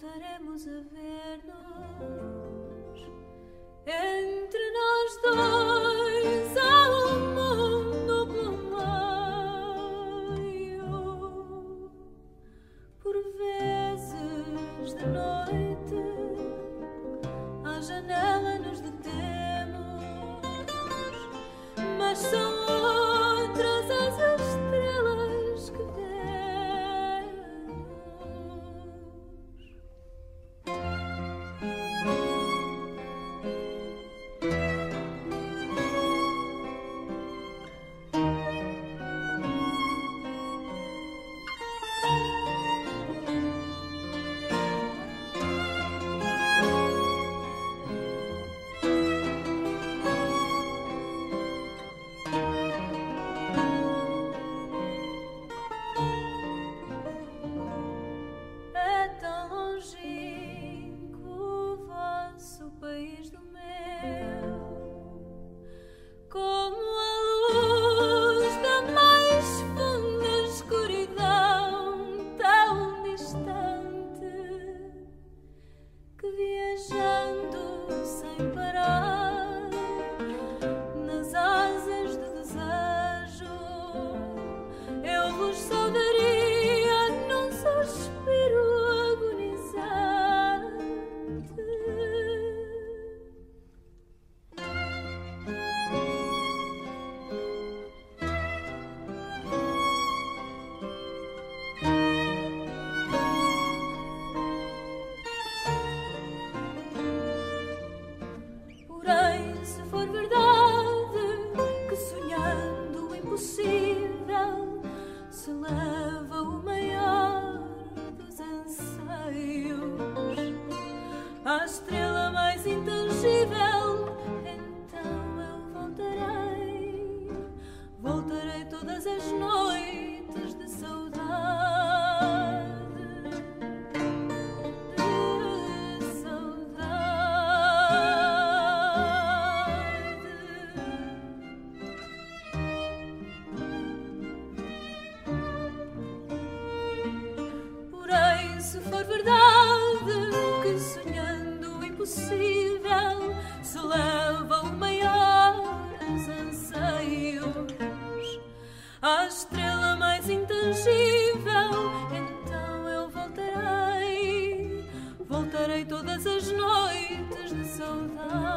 voltaremos a ver-nos. Entre nós dois há um mundo pelo meio por vezes de noite à janela nos detemos. Mas só estrela mais intangível. Então eu voltarei, voltarei todas as noites de saudade. De saudade. Porém, se for verdade impossível se leva o maiores anseios à estrela mais intangível, então eu voltarei, voltarei todas as noites de saudade.